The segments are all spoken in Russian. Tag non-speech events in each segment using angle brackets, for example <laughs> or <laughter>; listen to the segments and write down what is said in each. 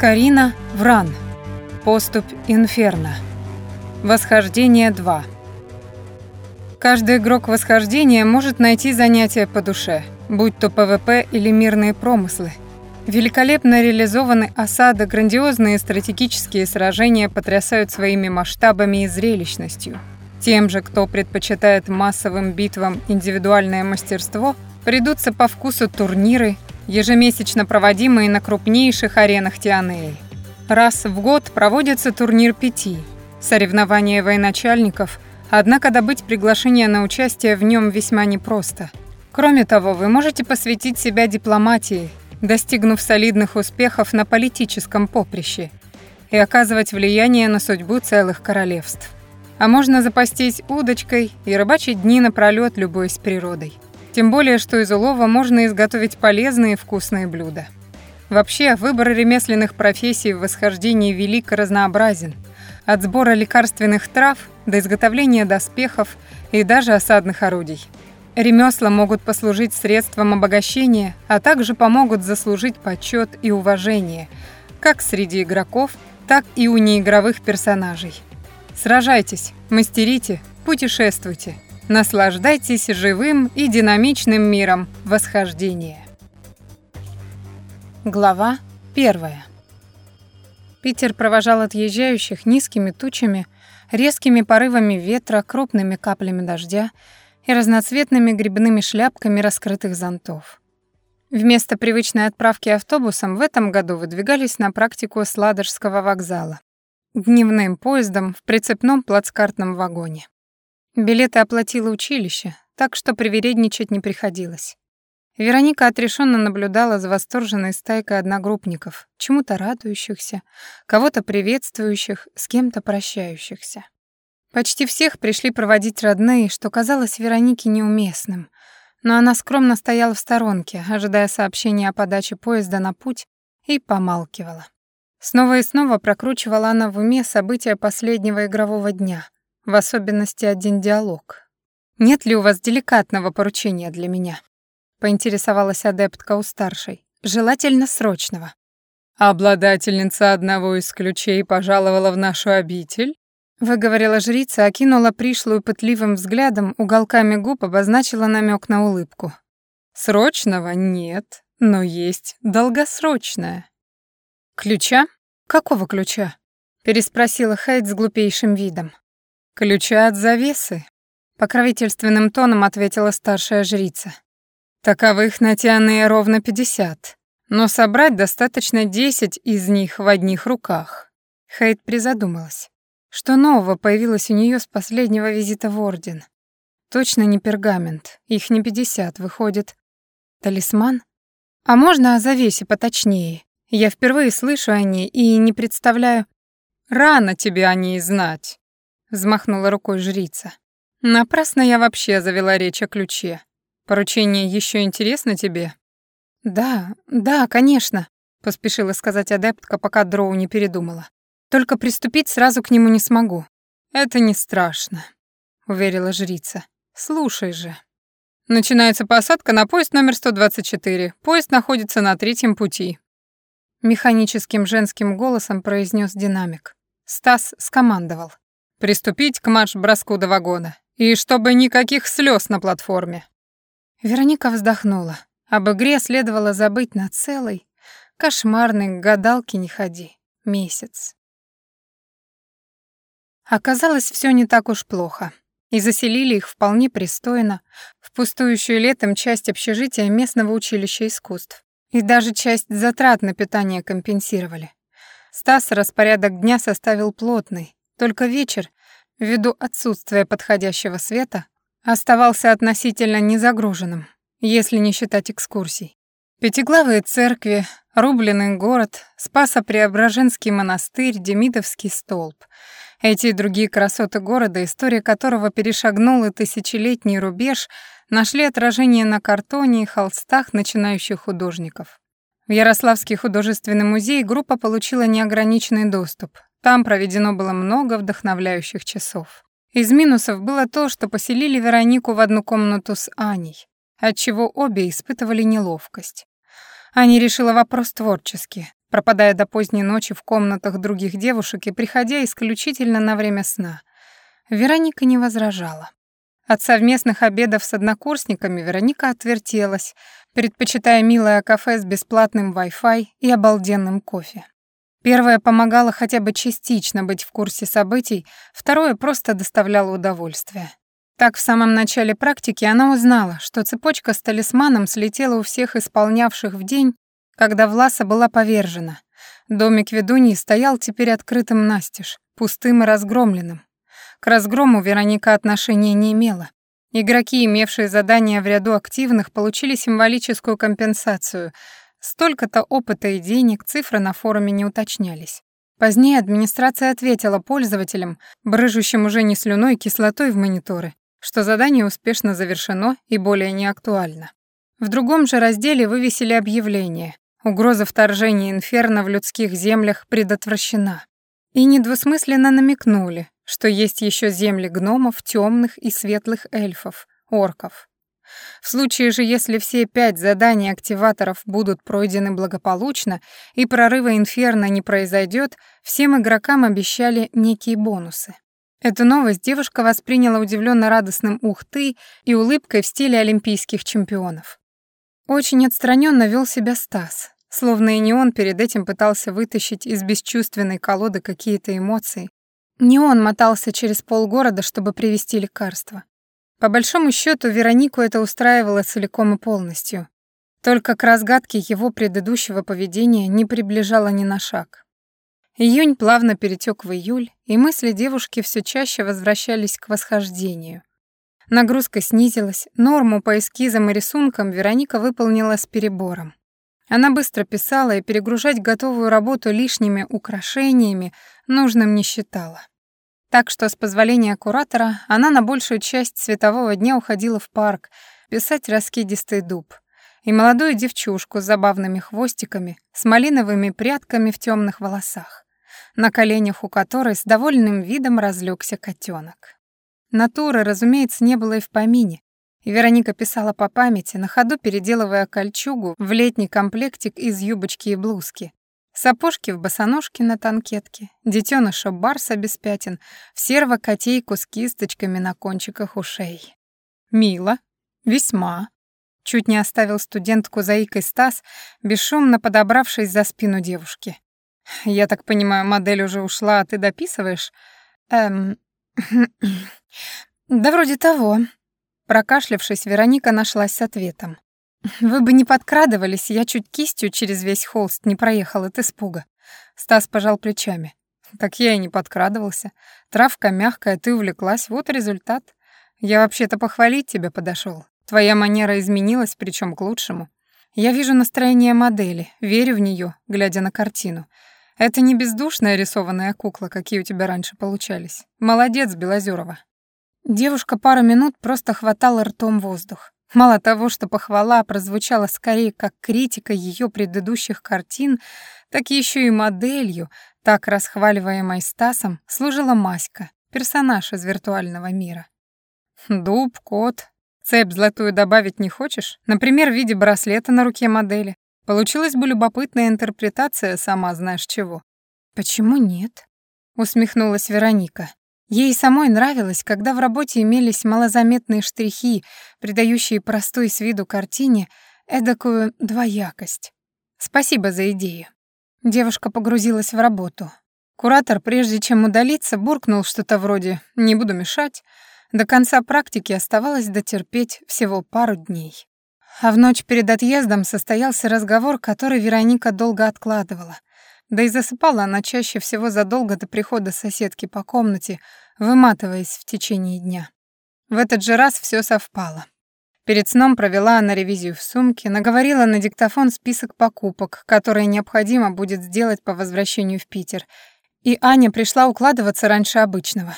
Карина Вран. Поступь Инферно. Восхождение 2. Каждый игрок восхождения может найти занятие по душе, будь то ПВП или мирные промыслы. Великолепно реализованы осады, грандиозные стратегические сражения потрясают своими масштабами и зрелищностью. Тем же, кто предпочитает массовым битвам индивидуальное мастерство, придутся по вкусу турниры, ежемесячно проводимые на крупнейших аренах Тианеи. Раз в год проводится турнир пяти, соревнования военачальников, однако добыть приглашение на участие в нем весьма непросто. Кроме того, вы можете посвятить себя дипломатии, достигнув солидных успехов на политическом поприще и оказывать влияние на судьбу целых королевств. А можно запастись удочкой и рыбачить дни напролёт любой с природой. Тем более, что из улова можно изготовить полезные и вкусные блюда. Вообще, выбор ремесленных профессий в восхождении велик и разнообразен. От сбора лекарственных трав до изготовления доспехов и даже осадных орудий. Ремесла могут послужить средством обогащения, а также помогут заслужить почет и уважение, как среди игроков, так и у неигровых персонажей. Сражайтесь, мастерите, путешествуйте – Наслаждайтесь живым и динамичным миром восхождения. Глава первая. Питер провожал отъезжающих низкими тучами, резкими порывами ветра, крупными каплями дождя и разноцветными грибными шляпками раскрытых зонтов. Вместо привычной отправки автобусом в этом году выдвигались на практику с Ладожского вокзала. Дневным поездом в прицепном плацкартном вагоне. Билеты оплатило училище, так что привередничать не приходилось. Вероника отрешенно наблюдала за восторженной стайкой одногруппников, чему-то радующихся, кого-то приветствующих, с кем-то прощающихся. Почти всех пришли проводить родные, что казалось Веронике неуместным, но она скромно стояла в сторонке, ожидая сообщения о подаче поезда на путь, и помалкивала. Снова и снова прокручивала она в уме события последнего игрового дня — в особенности один диалог. «Нет ли у вас деликатного поручения для меня?» — поинтересовалась адептка у старшей. «Желательно срочного». «Обладательница одного из ключей пожаловала в нашу обитель?» Выговорила жрица, окинула пришлую пытливым взглядом, уголками губ обозначила намек на улыбку. «Срочного нет, но есть долгосрочное». «Ключа? Какого ключа?» — переспросила Хейт с глупейшим видом. «Ключа от завесы», — покровительственным тоном ответила старшая жрица. «Таковых на Тиане ровно пятьдесят, но собрать достаточно десять из них в одних руках». Хейт призадумалась. Что нового появилось у нее с последнего визита в Орден? Точно не пергамент, их не пятьдесят, выходит. Талисман? А можно о завесе поточнее? Я впервые слышу о ней и не представляю... Рано тебе о ней знать взмахнула рукой жрица. Напрасно я вообще завела речь о ключе. Поручение еще интересно тебе? Да, да, конечно, поспешила сказать адептка, пока Дроу не передумала. Только приступить сразу к нему не смогу. Это не страшно, уверила жрица. Слушай же. Начинается посадка на поезд номер 124. Поезд находится на третьем пути. Механическим женским голосом произнес динамик. Стас скомандовал. Приступить к марш-броску до вагона. И чтобы никаких слез на платформе. Вероника вздохнула. Об игре следовало забыть на целый, кошмарный, к гадалке не ходи, месяц. Оказалось, все не так уж плохо. И заселили их вполне пристойно в пустующую летом часть общежития местного училища искусств. И даже часть затрат на питание компенсировали. Стас распорядок дня составил плотный, только вечер, ввиду отсутствия подходящего света, оставался относительно незагруженным, если не считать экскурсий. Пятиглавые церкви, рубленый город, Спасо-Преображенский монастырь, Демидовский столб. Эти и другие красоты города, история которого перешагнула тысячелетний рубеж, нашли отражение на картоне и холстах начинающих художников. В Ярославский художественный музей группа получила неограниченный доступ. Там проведено было много вдохновляющих часов. Из минусов было то, что поселили Веронику в одну комнату с Аней, отчего обе испытывали неловкость. Аня решила вопрос творчески, пропадая до поздней ночи в комнатах других девушек и приходя исключительно на время сна. Вероника не возражала. От совместных обедов с однокурсниками Вероника отвертелась, предпочитая милое кафе с бесплатным Wi-Fi и обалденным кофе. Первое помогало хотя бы частично быть в курсе событий, второе просто доставляло удовольствие. Так, в самом начале практики она узнала, что цепочка с талисманом слетела у всех исполнявших в день, когда Власа была повержена. Домик ведуньи стоял теперь открытым настежь, пустым и разгромленным. К разгрому Вероника отношения не имела. Игроки, имевшие задания в ряду активных, получили символическую компенсацию. Столько-то опыта и денег, цифры на форуме не уточнялись. Позднее администрация ответила пользователям, брыжущим уже не слюной, кислотой в мониторы, что задание успешно завершено и более не актуально. В другом же разделе вывесили объявление «Угроза вторжения инферно в людских землях предотвращена». И недвусмысленно намекнули, что есть еще земли гномов, темных и светлых эльфов, орков. В случае же, если все пять заданий активаторов будут пройдены благополучно и прорыва инферно не произойдет, всем игрокам обещали некие бонусы. Эту новость девушка восприняла удивленно радостным «ух ты» и улыбкой в стиле олимпийских чемпионов. Очень отстраненно вел себя Стас, словно и не он перед этим пытался вытащить из бесчувственной колоды какие-то эмоции. Не он мотался через полгорода, чтобы привезти лекарства. По большому счету Веронику это устраивало целиком и полностью. Только к разгадке его предыдущего поведения не приближало ни на шаг. Июнь плавно перетек в июль, и мысли девушки все чаще возвращались к восхождению. Нагрузка снизилась, норму по эскизам и рисункам Вероника выполнила с перебором. Она быстро писала и перегружать готовую работу лишними украшениями нужным не считала. Так что, с позволения куратора, она на большую часть светового дня уходила в парк писать раскидистый дуб и молодую девчушку с забавными хвостиками, с малиновыми прядками в темных волосах на коленях у которой с довольным видом разлегся котенок. Натуры, разумеется, не было и в помине, и Вероника писала по памяти, на ходу переделывая кольчугу в летний комплектик из юбочки и блузки, сапожки в босоножке на танкетке, детеныша барса без пятен, в серво-котейку с кисточками на кончиках ушей. Мило, весьма. Чуть не оставил студентку заикой Стас, бесшумно подобравшись за спину девушки. Я так понимаю, модель уже ушла, а ты дописываешь? Эм... <clears throat> да вроде того. Прокашлявшись, Вероника нашлась с ответом. Вы бы не подкрадывались, я чуть кистью через весь холст не проехал от испуга. Стас пожал плечами. Так я и не подкрадывался. Травка мягкая, ты увлеклась, вот результат. Я вообще-то похвалить тебя подошел. Твоя манера изменилась, причем к лучшему. Я вижу настроение модели, верю в нее, глядя на картину. Это не бездушная рисованная кукла, какие у тебя раньше получались. Молодец, Белозерова. Девушка пару минут просто хватала ртом воздух. Мало того, что похвала прозвучала скорее как критика ее предыдущих картин, так еще и моделью, так расхваливаемой Стасом, служила Маська, персонаж из виртуального мира. Дуб, кот. Цепь золотую добавить не хочешь? Например, в виде браслета на руке модели. Получилась бы любопытная интерпретация, сама знаешь чего. Почему нет? усмехнулась Вероника. Ей самой нравилось, когда в работе имелись малозаметные штрихи, придающие простой с виду картине эдакую двоякость. Спасибо за идею. Девушка погрузилась в работу. Куратор, прежде чем удалиться, буркнул что-то вроде «не буду мешать». До конца практики оставалось дотерпеть всего пару дней. А в ночь перед отъездом состоялся разговор, который Вероника долго откладывала. Да и засыпала она чаще всего задолго до прихода соседки по комнате, выматываясь в течение дня. В этот же раз все совпало. Перед сном провела она ревизию в сумке, наговорила на диктофон список покупок, которые необходимо будет сделать по возвращению в Питер. И Аня пришла укладываться раньше обычного.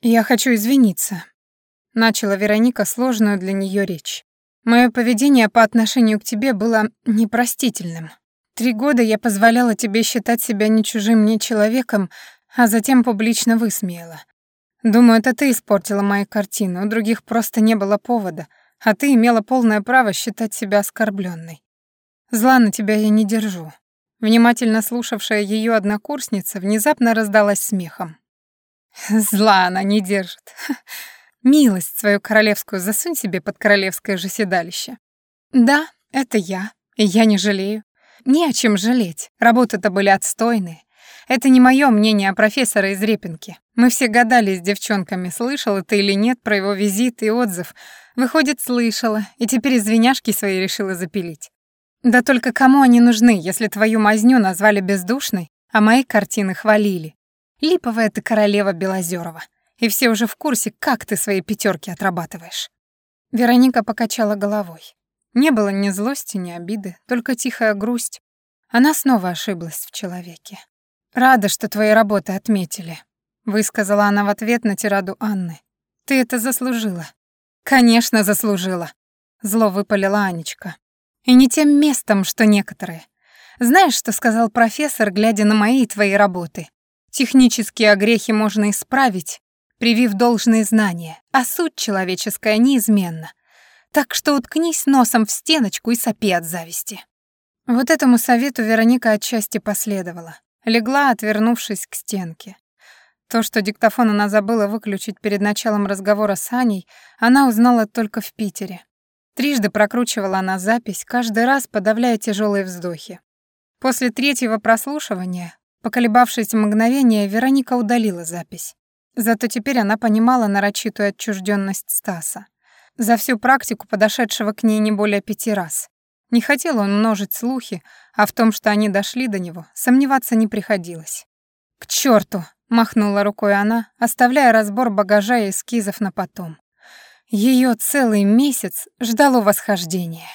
«Я хочу извиниться», — начала Вероника сложную для нее речь. Мое поведение по отношению к тебе было непростительным. Три года я позволяла тебе считать себя не чужим мне человеком, а затем публично высмеяла. Думаю, это ты испортила мои картины, у других просто не было повода, а ты имела полное право считать себя оскорбленной. Зла на тебя я не держу. Внимательно слушавшая ее однокурсница внезапно раздалась смехом. Зла она не держит. <laughs> Милость свою королевскую засунь себе под королевское же седалище. Да, это я, и я не жалею. Не о чем жалеть, работы-то были отстойные. Это не мое мнение о профессора из Репинки. Мы все гадали с девчонками, слышала ты или нет про его визит и отзыв. Выходит, слышала, и теперь извиняшки свои решила запилить. Да только кому они нужны, если твою мазню назвали бездушной, а мои картины хвалили? Липовая ты королева Белозерова. И все уже в курсе, как ты свои пятерки отрабатываешь. Вероника покачала головой. Не было ни злости, ни обиды, только тихая грусть. Она снова ошиблась в человеке. «Рада, что твои работы отметили», — высказала она в ответ на тираду Анны. «Ты это заслужила». «Конечно, заслужила», — зло выпалила Анечка. «И не тем местом, что некоторые. Знаешь, что сказал профессор, глядя на мои и твои работы? Технические огрехи можно исправить, привив должные знания, а суть человеческая неизменна. Так что уткнись носом в стеночку и сопи от зависти». Вот этому совету Вероника отчасти последовала. Легла, отвернувшись к стенке. То, что диктофон она забыла выключить перед началом разговора с Аней, она узнала только в Питере. Трижды прокручивала она запись, каждый раз подавляя тяжелые вздохи. После третьего прослушивания, поколебавшись мгновение, Вероника удалила запись. Зато теперь она понимала нарочитую отчужденность Стаса. За всю практику подошедшего к ней не более пяти раз. Не хотел он множить слухи, а в том, что они дошли до него, сомневаться не приходилось. «К черту! махнула рукой она, оставляя разбор багажа и эскизов на потом. Ее целый месяц ждало восхождения.